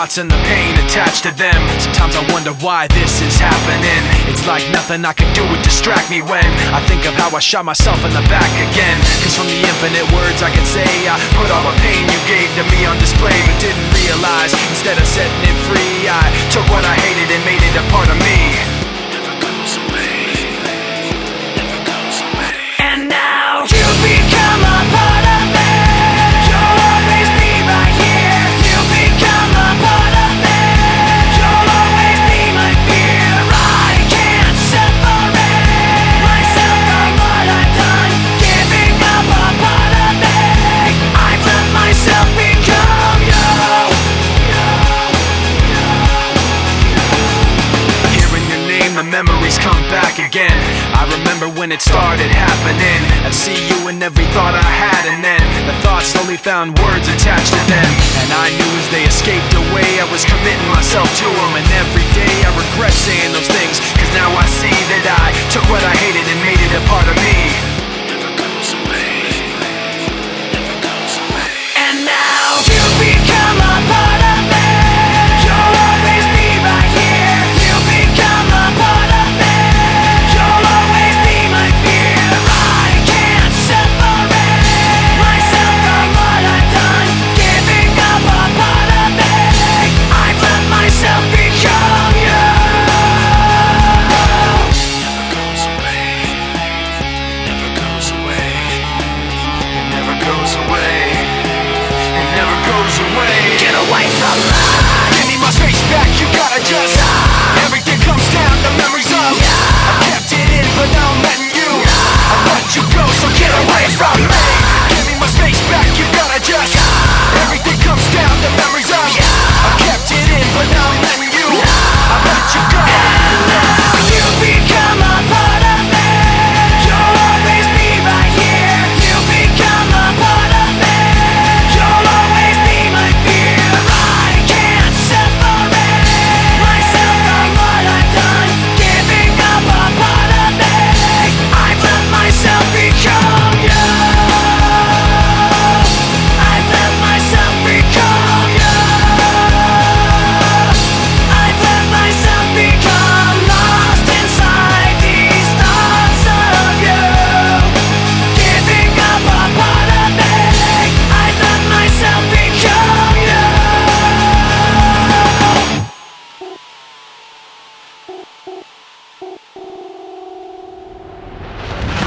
thoughts and the pain attached to them. Sometimes I wonder why this is happening. It's like nothing I can do would distract me when I think of how I shot myself in the back again. Cause from the infinite words I can say, I put all the pain you gave to me on display, but didn't realize instead of setting it free, I took what I hated and made it a memories come back again. I remember when it started happening. I see you in every thought I had, and then the thoughts slowly found words attached to them. And I knew as they escaped away, I was committing myself to them. And every day I regret saying those things, cause now I see that I took what I hated and made it a part of me. Get away from